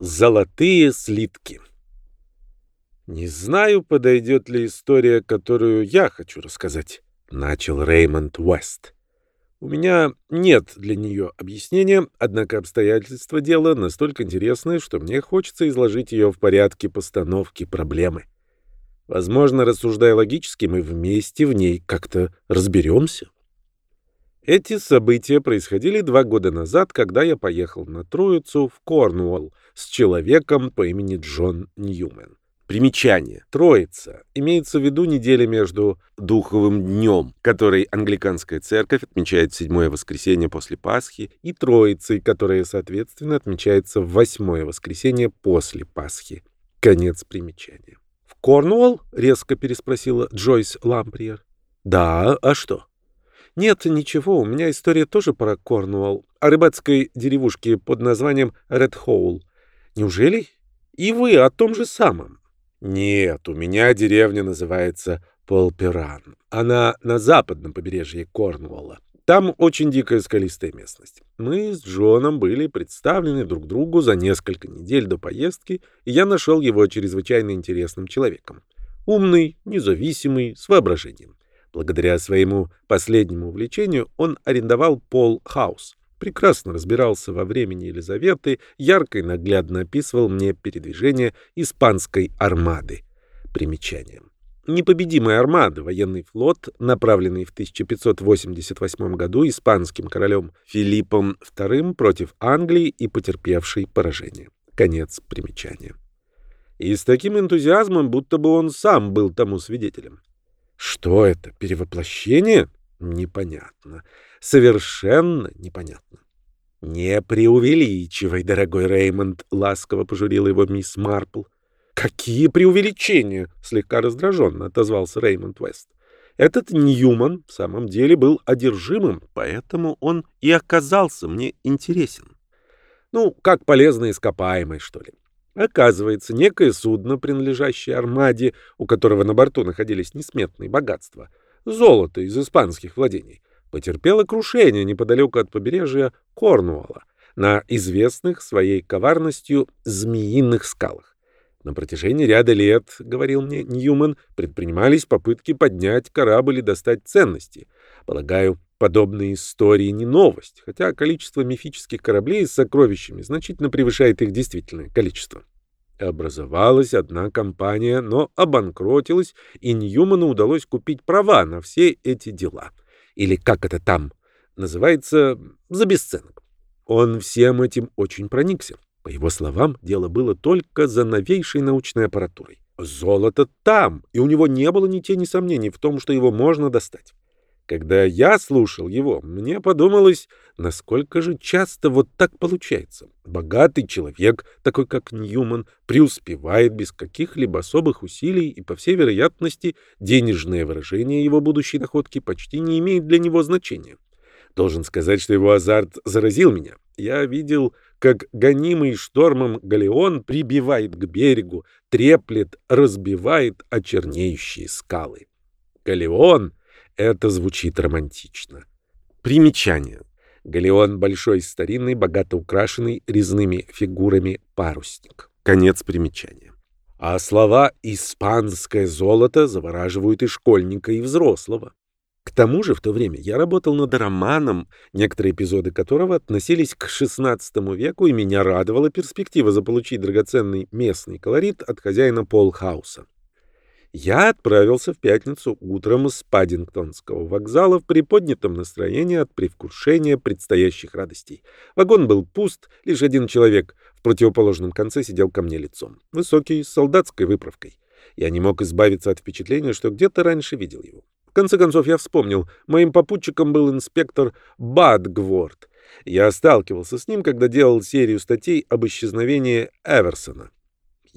Золотые слитки. Не знаю, подойдет ли история, которую я хочу рассказать, начал Реймонд Уэст. У меня нет для нее объяснения, однако обстоятельства дела настолько интересны, что мне хочется изложить ее в порядке постановки проблемы. Возможно, рассуждая логически, мы вместе в ней как-то разберемся. Эти события происходили два года назад, когда я поехал на Троицу в Корнуолл с человеком по имени Джон Ньюмен. Примечание. Троица. Имеется в виду неделя между Духовым днем, который англиканская церковь отмечает в седьмое воскресенье после Пасхи, и Троицей, которая, соответственно, отмечается в восьмое воскресенье после Пасхи. Конец примечания. «В Корнуолл?» — резко переспросила Джойс Ламприер. «Да, а что?» Нет, ничего, у меня история тоже про Корнуолл, о рыбацкой деревушке под названием Ред Хоул. Неужели? И вы о том же самом? Нет, у меня деревня называется Полперан. Она на западном побережье Корнуолла. Там очень дикая скалистая местность. Мы с Джоном были представлены друг другу за несколько недель до поездки, и я нашел его чрезвычайно интересным человеком. Умный, независимый, с воображением. Благодаря своему последнему увлечению он арендовал Пол Хаус. Прекрасно разбирался во времени Елизаветы, ярко и наглядно описывал мне передвижение испанской армады. Примечание. Непобедимая армада, военный флот, направленный в 1588 году испанским королем Филиппом II против Англии и потерпевший поражение. Конец примечания. И с таким энтузиазмом, будто бы он сам был тому свидетелем. Что это, перевоплощение? Непонятно. Совершенно непонятно. «Не преувеличивай, дорогой Реймонд», — ласково пожурила его мисс Марпл. «Какие преувеличения?» — слегка раздраженно отозвался Реймонд Вест. Этот Ньюман в самом деле был одержимым, поэтому он и оказался мне интересен. Ну, как полезно ископаемый, что ли. Оказывается, некое судно, принадлежащее Армаде, у которого на борту находились несметные богатства, золото из испанских владений, потерпело крушение неподалеку от побережья Корнуолла на известных своей коварностью змеиных скалах. На протяжении ряда лет, говорил мне Ньюман, предпринимались попытки поднять корабль и достать ценности. Полагаю, подобные истории не новость, хотя количество мифических кораблей с сокровищами значительно превышает их действительное количество. Образовалась одна компания, но обанкротилась, и Ньюману удалось купить права на все эти дела. Или как это там называется, за бесценок. Он всем этим очень проникся. По его словам, дело было только за новейшей научной аппаратурой. Золото там, и у него не было ни тени сомнений в том, что его можно достать. Когда я слушал его, мне подумалось, насколько же часто вот так получается. Богатый человек, такой как Ньюман, преуспевает без каких-либо особых усилий, и, по всей вероятности, денежное выражение его будущей находки почти не имеет для него значения. Должен сказать, что его азарт заразил меня. Я видел, как гонимый штормом галеон прибивает к берегу, треплет, разбивает очернеющие скалы. Галеон это звучит романтично. Примечание. Галеон большой, старинный, богато украшенный резными фигурами парусник. Конец примечания. А слова «испанское золото» завораживают и школьника, и взрослого. К тому же в то время я работал над романом, некоторые эпизоды которого относились к XVI веку, и меня радовала перспектива заполучить драгоценный местный колорит от хозяина Полхауса я отправился в пятницу утром с Паддингтонского вокзала в приподнятом настроении от предвкушения предстоящих радостей. Вагон был пуст, лишь один человек в противоположном конце сидел ко мне лицом, высокий, с солдатской выправкой. Я не мог избавиться от впечатления, что где-то раньше видел его. В конце концов, я вспомнил, моим попутчиком был инспектор Бадгворд. Я сталкивался с ним, когда делал серию статей об исчезновении Эверсона.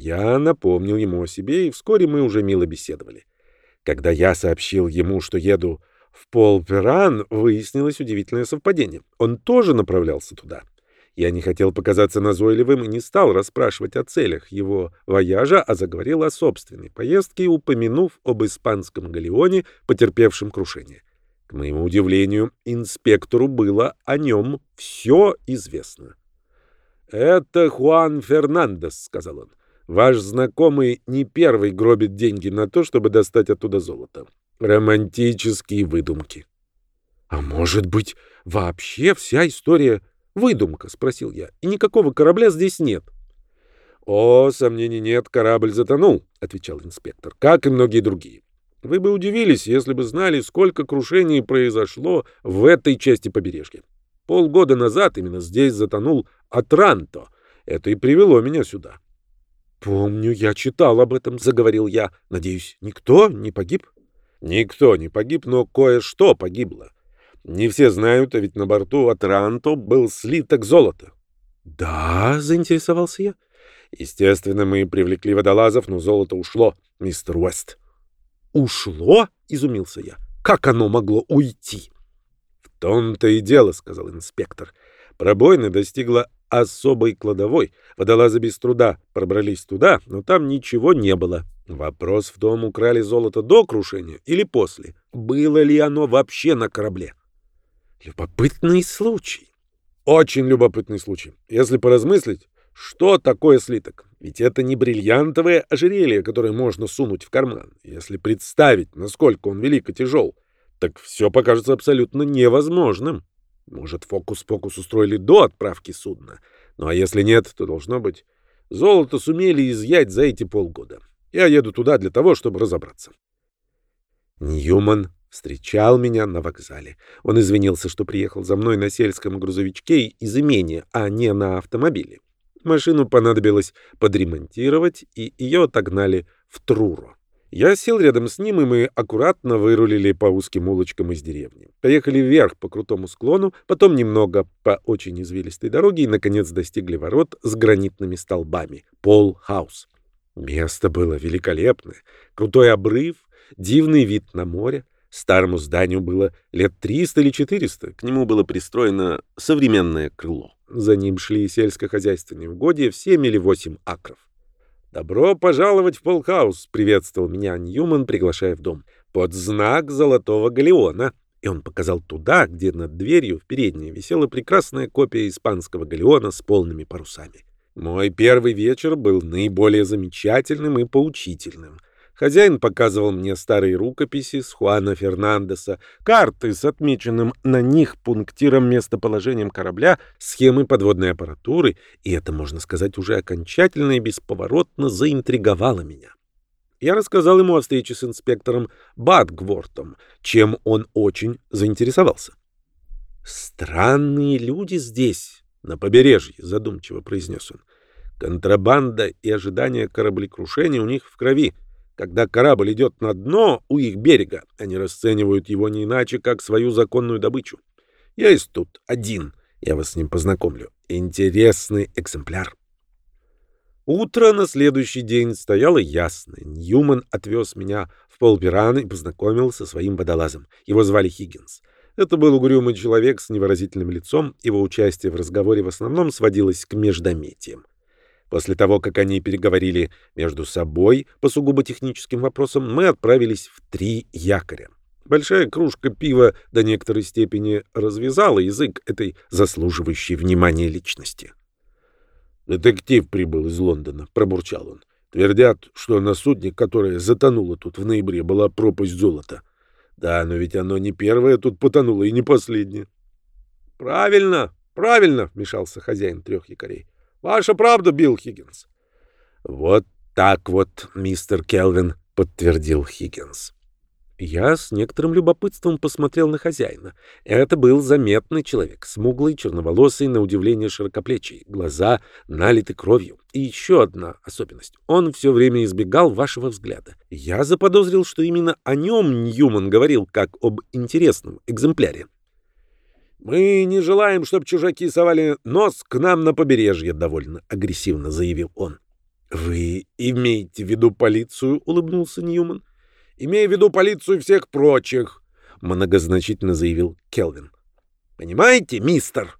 Я напомнил ему о себе, и вскоре мы уже мило беседовали. Когда я сообщил ему, что еду в Полперан, выяснилось удивительное совпадение. Он тоже направлялся туда. Я не хотел показаться назойливым и не стал расспрашивать о целях его вояжа, а заговорил о собственной поездке, упомянув об испанском галеоне, потерпевшем крушение. К моему удивлению, инспектору было о нем все известно. «Это Хуан Фернандес», — сказал он. «Ваш знакомый не первый гробит деньги на то, чтобы достать оттуда золото. Романтические выдумки». «А может быть, вообще вся история выдумка?» — спросил я. «И никакого корабля здесь нет». «О, сомнений нет, корабль затонул», — отвечал инспектор, — «как и многие другие. Вы бы удивились, если бы знали, сколько крушений произошло в этой части побережья. Полгода назад именно здесь затонул Атранто. Это и привело меня сюда». «Помню, я читал об этом», — заговорил я. «Надеюсь, никто не погиб?» «Никто не погиб, но кое-что погибло. Не все знают, а ведь на борту Атранто был слиток золота». «Да», — заинтересовался я. Естественно, мы привлекли водолазов, но золото ушло, мистер Уэст. Ушло? изумился я. Как оно могло уйти? В том-то и дело, сказал инспектор. Пробоина достигла особой кладовой. Водолазы без труда пробрались туда, но там ничего не было. Вопрос в том, украли золото до крушения или после. Было ли оно вообще на корабле? Любопытный случай. Очень любопытный случай. Если поразмыслить, что такое слиток? Ведь это не бриллиантовое ожерелье, которое можно сунуть в карман. Если представить, насколько он велик и тяжел, так все покажется абсолютно невозможным. Может, фокус-покус устроили до отправки судна. Ну а если нет, то должно быть. Золото сумели изъять за эти полгода. Я еду туда для того, чтобы разобраться. Ньюман встречал меня на вокзале. Он извинился, что приехал за мной на сельском грузовичке из имения, а не на автомобиле. Машину понадобилось подремонтировать, и ее отогнали в Труро. Я сел рядом с ним, и мы аккуратно вырулили по узким улочкам из деревни. Поехали вверх по крутому склону, потом немного по очень извилистой дороге и, наконец, достигли ворот с гранитными столбами. Пол-хаус. Место было великолепное. Крутой обрыв, дивный вид на море. Старому зданию было лет 300 или 400. К нему было пристроено современное крыло. За ним шли сельскохозяйственные угодья в семь или восемь акров. «Добро пожаловать в Полхаус!» — приветствовал меня Ньюман, приглашая в дом. «Под знак Золотого Галеона!» И он показал туда, где над дверью в передней висела прекрасная копия испанского галеона с полными парусами. Мой первый вечер был наиболее замечательным и поучительным — Хозяин показывал мне старые рукописи с Хуана Фернандеса, карты с отмеченным на них пунктиром местоположением корабля, схемы подводной аппаратуры, и это, можно сказать, уже окончательно и бесповоротно заинтриговало меня. Я рассказал ему о встрече с инспектором Бадгвортом, чем он очень заинтересовался. «Странные люди здесь, на побережье», — задумчиво произнес он. «Контрабанда и ожидание кораблекрушения у них в крови». Когда корабль идет на дно у их берега, они расценивают его не иначе, как свою законную добычу. Я есть тут один, я вас с ним познакомлю. Интересный экземпляр. Утро на следующий день стояло ясное. Ньюман отвез меня в Полберан и познакомил со своим водолазом. Его звали Хиггинс. Это был угрюмый человек с невыразительным лицом. Его участие в разговоре в основном сводилось к междометиям. После того, как они переговорили между собой по сугубо техническим вопросам, мы отправились в три якоря. Большая кружка пива до некоторой степени развязала язык этой заслуживающей внимания личности. «Детектив прибыл из Лондона», — пробурчал он. «Твердят, что на судне, которое затонуло тут в ноябре, была пропасть золота. Да, но ведь оно не первое тут потонуло и не последнее». «Правильно, правильно», — вмешался хозяин трех якорей. Ваша правда, Билл Хиггинс. Вот так вот, мистер Келвин, подтвердил Хиггинс. Я с некоторым любопытством посмотрел на хозяина. Это был заметный человек, смуглый, черноволосый, на удивление широкоплечий, глаза налиты кровью. И еще одна особенность. Он все время избегал вашего взгляда. Я заподозрил, что именно о нем Ньюман говорил, как об интересном экземпляре. «Мы не желаем, чтобы чужаки совали нос к нам на побережье», — довольно агрессивно заявил он. «Вы имеете в виду полицию?» — улыбнулся Ньюман. «Имея в виду полицию всех прочих», — многозначительно заявил Келвин. «Понимаете, мистер?»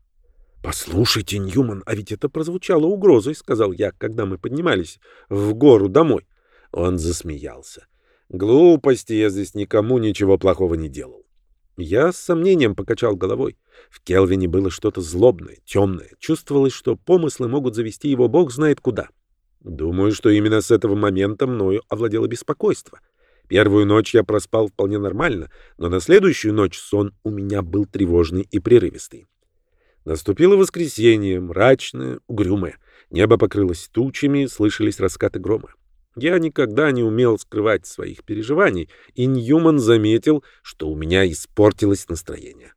«Послушайте, Ньюман, а ведь это прозвучало угрозой», — сказал я, когда мы поднимались в гору домой. Он засмеялся. «Глупости, я здесь никому ничего плохого не делал. Я с сомнением покачал головой. В Келвине было что-то злобное, темное. Чувствовалось, что помыслы могут завести его бог знает куда. Думаю, что именно с этого момента мною овладело беспокойство. Первую ночь я проспал вполне нормально, но на следующую ночь сон у меня был тревожный и прерывистый. Наступило воскресенье, мрачное, угрюмое. Небо покрылось тучами, слышались раскаты грома. Я никогда не умел скрывать своих переживаний, и Ньюман заметил, что у меня испортилось настроение.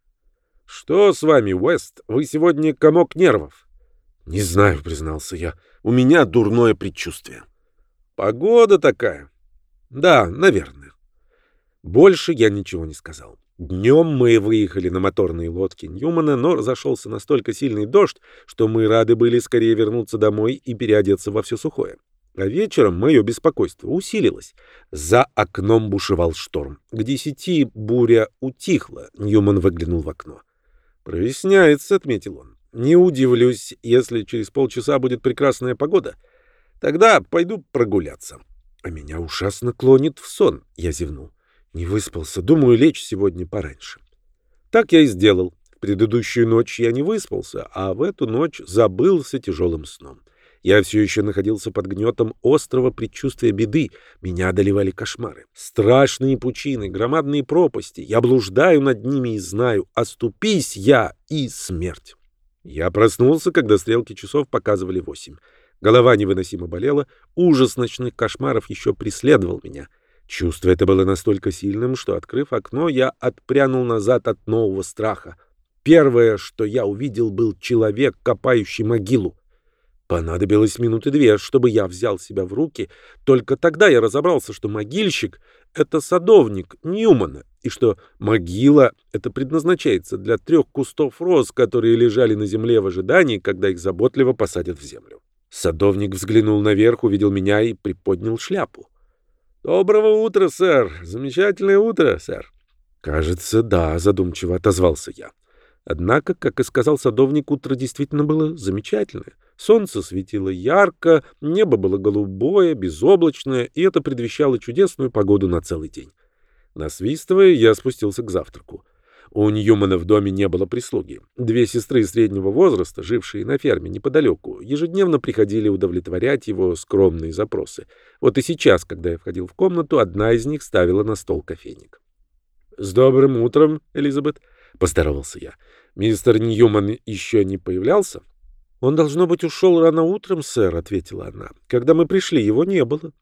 «Что с вами, Уэст? Вы сегодня комок нервов?» «Не знаю», — признался я. «У меня дурное предчувствие». «Погода такая». «Да, наверное». Больше я ничего не сказал. Днем мы выехали на моторные лодки Ньюмана, но разошелся настолько сильный дождь, что мы рады были скорее вернуться домой и переодеться во все сухое. А вечером мое беспокойство усилилось. За окном бушевал шторм. К десяти буря утихла. Ньюман выглянул в окно. «Проясняется», — отметил он. «Не удивлюсь, если через полчаса будет прекрасная погода. Тогда пойду прогуляться». «А меня ужасно клонит в сон», — я зевнул. «Не выспался. Думаю, лечь сегодня пораньше». Так я и сделал. В предыдущую ночь я не выспался, а в эту ночь забылся тяжелым сном. Я все еще находился под гнетом острого предчувствия беды. Меня одолевали кошмары. Страшные пучины, громадные пропасти. Я блуждаю над ними и знаю, оступись я и смерть. Я проснулся, когда стрелки часов показывали восемь. Голова невыносимо болела, ужас ночных кошмаров еще преследовал меня. Чувство это было настолько сильным, что, открыв окно, я отпрянул назад от нового страха. Первое, что я увидел, был человек, копающий могилу. Понадобилось минуты две, чтобы я взял себя в руки. Только тогда я разобрался, что могильщик — это садовник Ньюмана, и что могила — это предназначается для трех кустов роз, которые лежали на земле в ожидании, когда их заботливо посадят в землю. Садовник взглянул наверх, увидел меня и приподнял шляпу. «Доброго утра, сэр! Замечательное утро, сэр!» «Кажется, да», — задумчиво отозвался я. Однако, как и сказал садовник, утро действительно было замечательное. Солнце светило ярко, небо было голубое, безоблачное, и это предвещало чудесную погоду на целый день. Насвистывая, я спустился к завтраку. У Ньюмана в доме не было прислуги. Две сестры среднего возраста, жившие на ферме неподалеку, ежедневно приходили удовлетворять его скромные запросы. Вот и сейчас, когда я входил в комнату, одна из них ставила на стол кофейник. «С добрым утром, Элизабет!» — поздоровался я. «Мистер Ньюман еще не появлялся?» «Он, должно быть, ушел рано утром, сэр», — ответила она. «Когда мы пришли, его не было».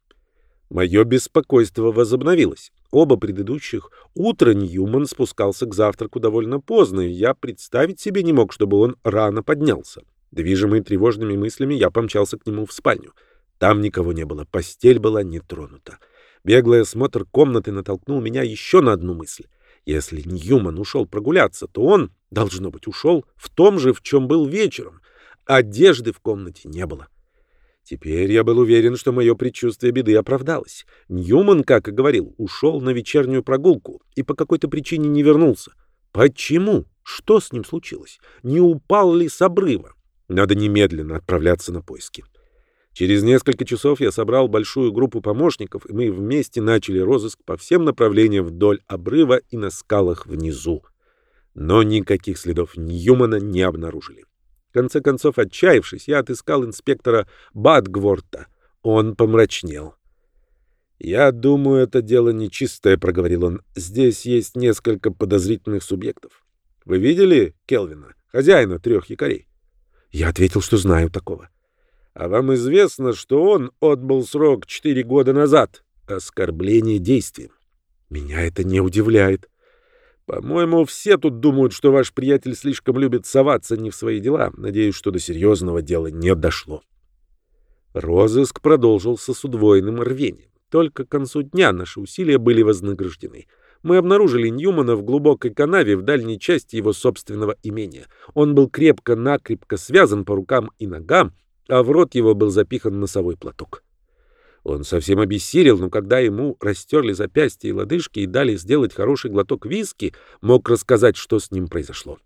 Мое беспокойство возобновилось. Оба предыдущих утра Ньюман спускался к завтраку довольно поздно, и я представить себе не мог, чтобы он рано поднялся. Движимый тревожными мыслями, я помчался к нему в спальню. Там никого не было, постель была не тронута. Беглый осмотр комнаты натолкнул меня еще на одну мысль. Если Ньюман ушел прогуляться, то он, должно быть, ушел в том же, в чем был вечером. Одежды в комнате не было. Теперь я был уверен, что мое предчувствие беды оправдалось. Ньюман, как и говорил, ушел на вечернюю прогулку и по какой-то причине не вернулся. Почему? Что с ним случилось? Не упал ли с обрыва? Надо немедленно отправляться на поиски. Через несколько часов я собрал большую группу помощников, и мы вместе начали розыск по всем направлениям вдоль обрыва и на скалах внизу. Но никаких следов Ньюмана не обнаружили. В конце концов, отчаявшись, я отыскал инспектора Бадгворта. Он помрачнел. «Я думаю, это дело нечистое», — проговорил он. «Здесь есть несколько подозрительных субъектов. Вы видели Келвина, хозяина трех якорей?» Я ответил, что знаю такого. А вам известно, что он отбыл срок четыре года назад? Оскорбление действием. Меня это не удивляет. По-моему, все тут думают, что ваш приятель слишком любит соваться не в свои дела. Надеюсь, что до серьезного дела не дошло. Розыск продолжился с удвоенным рвением. Только к концу дня наши усилия были вознаграждены. Мы обнаружили Ньюмана в глубокой канаве в дальней части его собственного имения. Он был крепко-накрепко связан по рукам и ногам, а в рот его был запихан носовой платок. Он совсем обессилел, но когда ему растерли запястья и лодыжки и дали сделать хороший глоток виски, мог рассказать, что с ним произошло.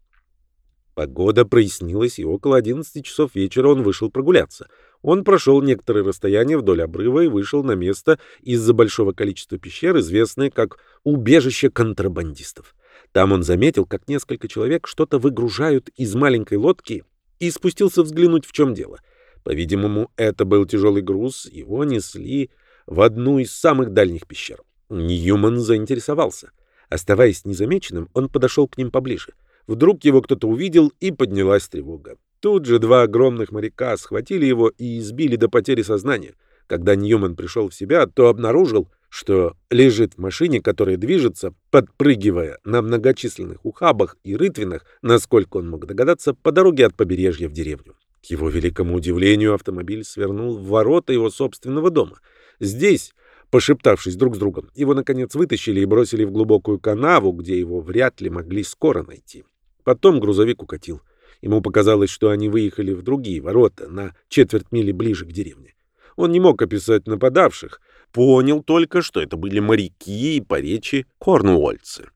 Погода прояснилась, и около 11 часов вечера он вышел прогуляться. Он прошел некоторое расстояние вдоль обрыва и вышел на место из-за большого количества пещер, известное как убежище контрабандистов. Там он заметил, как несколько человек что-то выгружают из маленькой лодки и спустился взглянуть, в чем дело. По-видимому, это был тяжелый груз, его несли в одну из самых дальних пещер. Ньюман заинтересовался. Оставаясь незамеченным, он подошел к ним поближе. Вдруг его кто-то увидел, и поднялась тревога. Тут же два огромных моряка схватили его и избили до потери сознания. Когда Ньюман пришел в себя, то обнаружил, что лежит в машине, которая движется, подпрыгивая на многочисленных ухабах и рытвинах, насколько он мог догадаться, по дороге от побережья в деревню. К его великому удивлению, автомобиль свернул в ворота его собственного дома. Здесь, пошептавшись друг с другом, его, наконец, вытащили и бросили в глубокую канаву, где его вряд ли могли скоро найти. Потом грузовик укатил. Ему показалось, что они выехали в другие ворота, на четверть мили ближе к деревне. Он не мог описать нападавших, понял только, что это были моряки и по речи корнуольцы.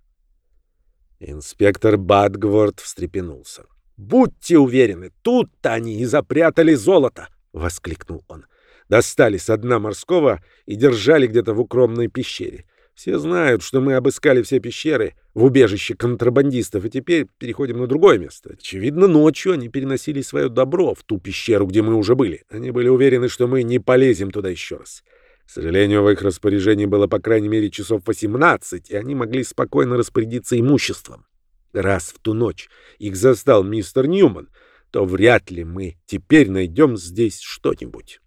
Инспектор Бадгворд встрепенулся. «Будьте уверены, тут-то они и запрятали золото!» — воскликнул он. Достали со дна морского и держали где-то в укромной пещере. Все знают, что мы обыскали все пещеры в убежище контрабандистов, и теперь переходим на другое место. Очевидно, ночью они переносили свое добро в ту пещеру, где мы уже были. Они были уверены, что мы не полезем туда еще раз. К сожалению, в их распоряжении было по крайней мере часов 18, и они могли спокойно распорядиться имуществом. Раз в ту ночь их застал мистер Ньюман, то вряд ли мы теперь найдем здесь что-нибудь.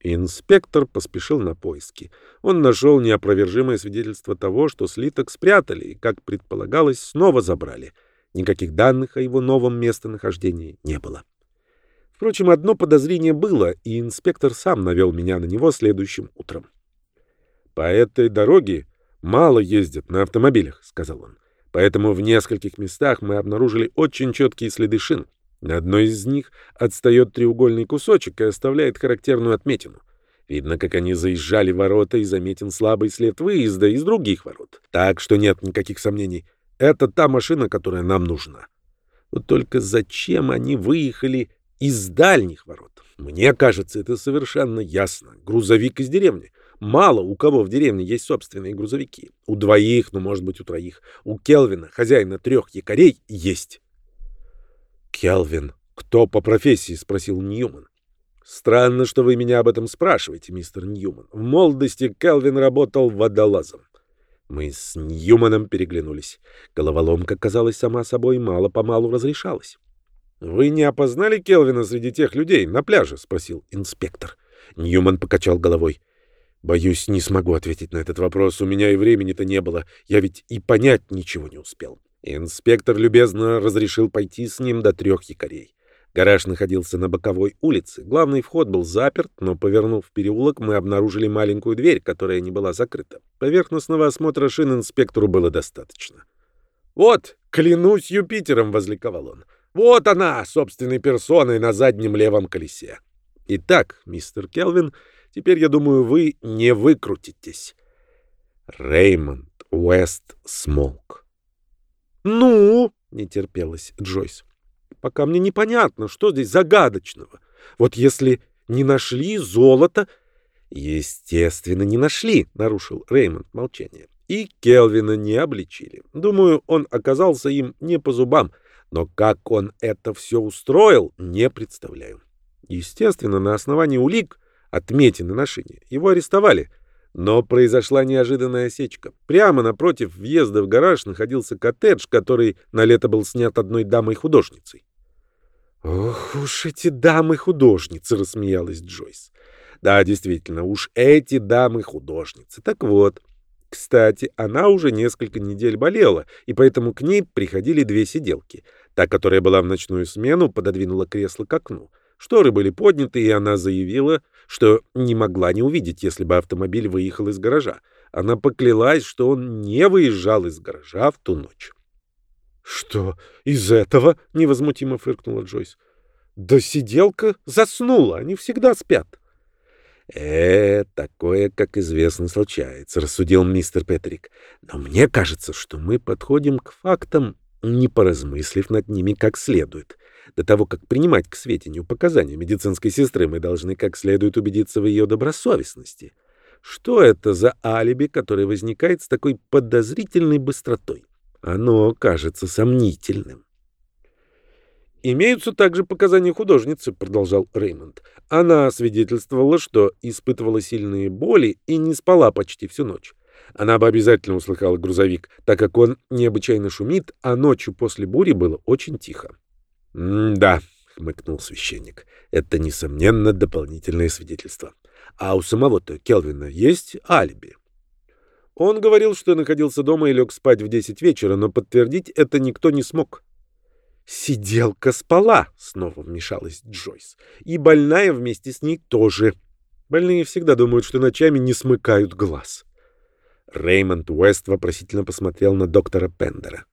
Инспектор поспешил на поиски. Он нашел неопровержимое свидетельство того, что слиток спрятали и, как предполагалось, снова забрали. Никаких данных о его новом местонахождении не было. Впрочем, одно подозрение было, и инспектор сам навел меня на него следующим утром. «По этой дороге мало ездят на автомобилях», — сказал он. «Поэтому в нескольких местах мы обнаружили очень четкие следы шин. На одной из них отстает треугольный кусочек и оставляет характерную отметину. Видно, как они заезжали в ворота и заметен слабый след выезда из других ворот. Так что нет никаких сомнений. Это та машина, которая нам нужна. Вот только зачем они выехали из дальних ворот. Мне кажется, это совершенно ясно. Грузовик из деревни. Мало у кого в деревне есть собственные грузовики. У двоих, ну, может быть, у троих. У Келвина, хозяина трех якорей, есть. Келвин, кто по профессии? спросил Ньюман. Странно, что вы меня об этом спрашиваете, мистер Ньюман. В молодости Келвин работал водолазом. Мы с Ньюманом переглянулись. Головоломка, казалось, сама собой мало-помалу разрешалась. «Вы не опознали Келвина среди тех людей на пляже?» — спросил инспектор. Ньюман покачал головой. «Боюсь, не смогу ответить на этот вопрос. У меня и времени-то не было. Я ведь и понять ничего не успел». Инспектор любезно разрешил пойти с ним до трех якорей. Гараж находился на боковой улице. Главный вход был заперт, но, повернув в переулок, мы обнаружили маленькую дверь, которая не была закрыта. Поверхностного осмотра шин инспектору было достаточно. «Вот, клянусь Юпитером!» — возликовал он. Вот она, собственной персоной на заднем левом колесе. Итак, мистер Келвин, теперь, я думаю, вы не выкрутитесь. Реймонд Уэст смолк. «Ну?» — не терпелась Джойс. «Пока мне непонятно, что здесь загадочного. Вот если не нашли золото...» «Естественно, не нашли», — нарушил Реймонд молчание. «И Келвина не обличили. Думаю, он оказался им не по зубам». Но как он это все устроил, не представляю. Естественно, на основании улик, отметины на шине, его арестовали. Но произошла неожиданная осечка. Прямо напротив въезда в гараж находился коттедж, который на лето был снят одной дамой-художницей. «Ох уж эти дамы-художницы!» — рассмеялась Джойс. «Да, действительно, уж эти дамы-художницы. Так вот, кстати, она уже несколько недель болела, и поэтому к ней приходили две сиделки. Та, которая была в ночную смену, пододвинула кресло к окну. Шторы были подняты, и она заявила, что не могла не увидеть, если бы автомобиль выехал из гаража. Она поклялась, что он не выезжал из гаража в ту ночь. «Что, из этого?» — невозмутимо фыркнула Джойс. «Да сиделка заснула, они всегда спят». «Э, такое, как известно, случается», — рассудил мистер Петрик. «Но мне кажется, что мы подходим к фактам, не поразмыслив над ними как следует. До того, как принимать к сведению показания медицинской сестры, мы должны как следует убедиться в ее добросовестности. Что это за алиби, которое возникает с такой подозрительной быстротой? Оно кажется сомнительным. «Имеются также показания художницы», — продолжал Реймонд. «Она свидетельствовала, что испытывала сильные боли и не спала почти всю ночь. Она бы обязательно услыхала грузовик, так как он необычайно шумит, а ночью после бури было очень тихо». «Да», — хмыкнул священник, — «это, несомненно, дополнительное свидетельство. А у самого-то Келвина есть алиби?» Он говорил, что находился дома и лег спать в десять вечера, но подтвердить это никто не смог. «Сиделка спала», — снова вмешалась Джойс. «И больная вместе с ней тоже. Больные всегда думают, что ночами не смыкают глаз». Реймонд Уэст вопросительно посмотрел на доктора Пендера.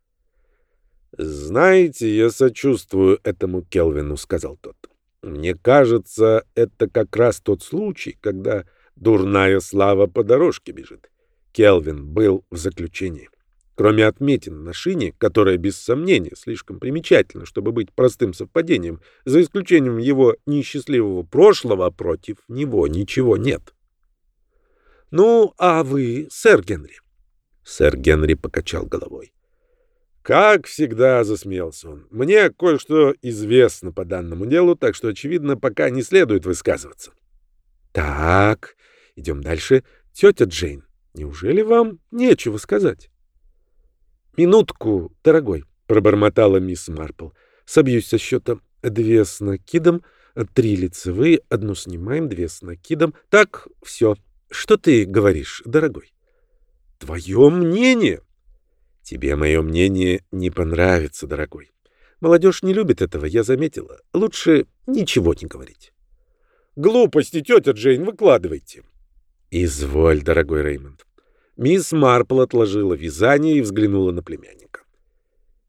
«Знаете, я сочувствую этому Келвину», — сказал тот. «Мне кажется, это как раз тот случай, когда дурная слава по дорожке бежит. Келвин был в заключении. Кроме отметин на шине, которая, без сомнения, слишком примечательна, чтобы быть простым совпадением, за исключением его несчастливого прошлого, против него ничего нет. «Ну, а вы, сэр Генри?» Сэр Генри покачал головой. «Как всегда», — засмеялся он, — «мне кое-что известно по данному делу, так что, очевидно, пока не следует высказываться». «Так, идем дальше. Тетя Джейн, неужели вам нечего сказать?» «Минутку, дорогой», — пробормотала мисс Марпл. «Собьюсь со счета. Две с накидом, три лицевые, одну снимаем, две с накидом. Так, все. Что ты говоришь, дорогой?» «Твое мнение?» «Тебе мое мнение не понравится, дорогой. Молодежь не любит этого, я заметила. Лучше ничего не говорить». «Глупости, тетя Джейн, выкладывайте». «Изволь, дорогой Реймонд. Мисс Марпл отложила вязание и взглянула на племянника.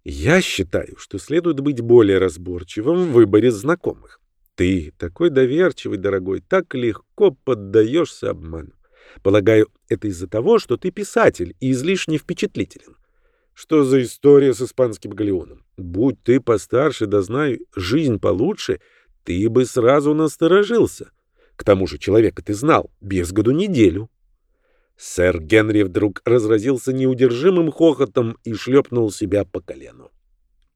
«Я считаю, что следует быть более разборчивым в выборе знакомых. Ты такой доверчивый, дорогой, так легко поддаешься обману. Полагаю, это из-за того, что ты писатель и излишне впечатлителен. Что за история с испанским галеоном? Будь ты постарше, да знай жизнь получше, ты бы сразу насторожился. К тому же человека ты знал без году неделю. Сэр Генри вдруг разразился неудержимым хохотом и шлепнул себя по колену.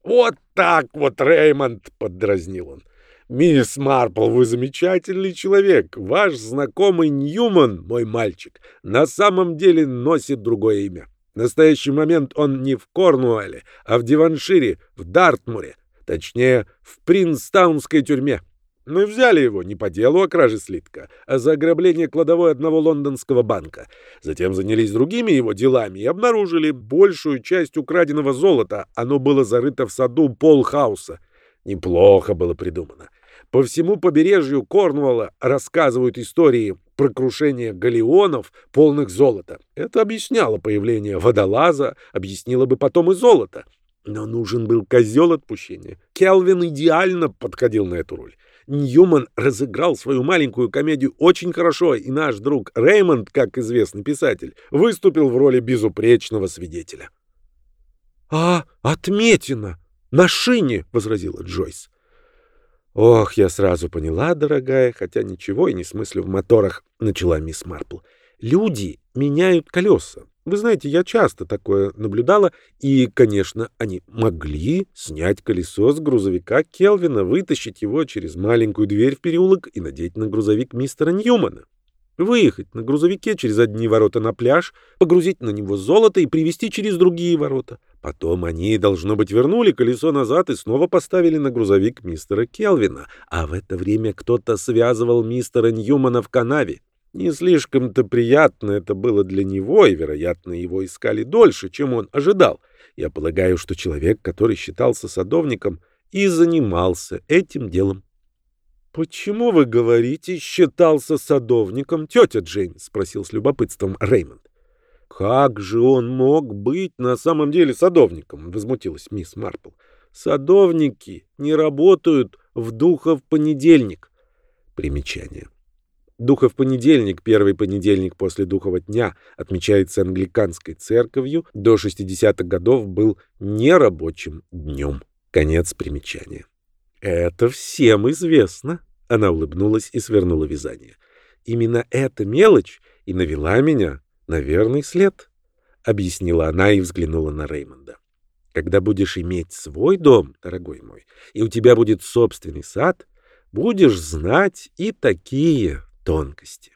«Вот так вот, Реймонд!» — поддразнил он. «Мисс Марпл, вы замечательный человек. Ваш знакомый Ньюман, мой мальчик, на самом деле носит другое имя. В настоящий момент он не в Корнуэлле, а в Диваншире, в Дартмуре, точнее, в Принстаунской тюрьме. Мы взяли его не по делу о краже слитка, а за ограбление кладовой одного лондонского банка. Затем занялись другими его делами и обнаружили большую часть украденного золота. Оно было зарыто в саду Полхауса. Неплохо было придумано. По всему побережью Корнуолла рассказывают истории про крушение галеонов, полных золота. Это объясняло появление водолаза, объяснило бы потом и золото. Но нужен был козел отпущения. Келвин идеально подходил на эту роль. Ньюман разыграл свою маленькую комедию очень хорошо, и наш друг Реймонд, как известный писатель, выступил в роли безупречного свидетеля. «А, отметина! На шине!» — возразила Джойс. «Ох, я сразу поняла, дорогая, хотя ничего и не смыслю в моторах», — начала мисс Марпл. «Люди меняют колеса. Вы знаете, я часто такое наблюдала, и, конечно, они могли снять колесо с грузовика Келвина, вытащить его через маленькую дверь в переулок и надеть на грузовик мистера Ньюмана. Выехать на грузовике через одни ворота на пляж, погрузить на него золото и привезти через другие ворота. Потом они, должно быть, вернули колесо назад и снова поставили на грузовик мистера Келвина, а в это время кто-то связывал мистера Ньюмана в канаве. Не слишком-то приятно это было для него, и, вероятно, его искали дольше, чем он ожидал. Я полагаю, что человек, который считался садовником, и занимался этим делом. — Почему вы говорите «считался садовником», тетя Джейн? — спросил с любопытством Реймонд. — Как же он мог быть на самом деле садовником? — возмутилась мисс Марпл. — Садовники не работают в духов понедельник. Примечание. Духов понедельник, первый понедельник после Духова дня, отмечается англиканской церковью, до 60-х годов был нерабочим днем. Конец примечания. Это всем известно. Она улыбнулась и свернула вязание. Именно эта мелочь и навела меня на верный след, объяснила она и взглянула на Реймонда. Когда будешь иметь свой дом, дорогой мой, и у тебя будет собственный сад, будешь знать и такие тонкости.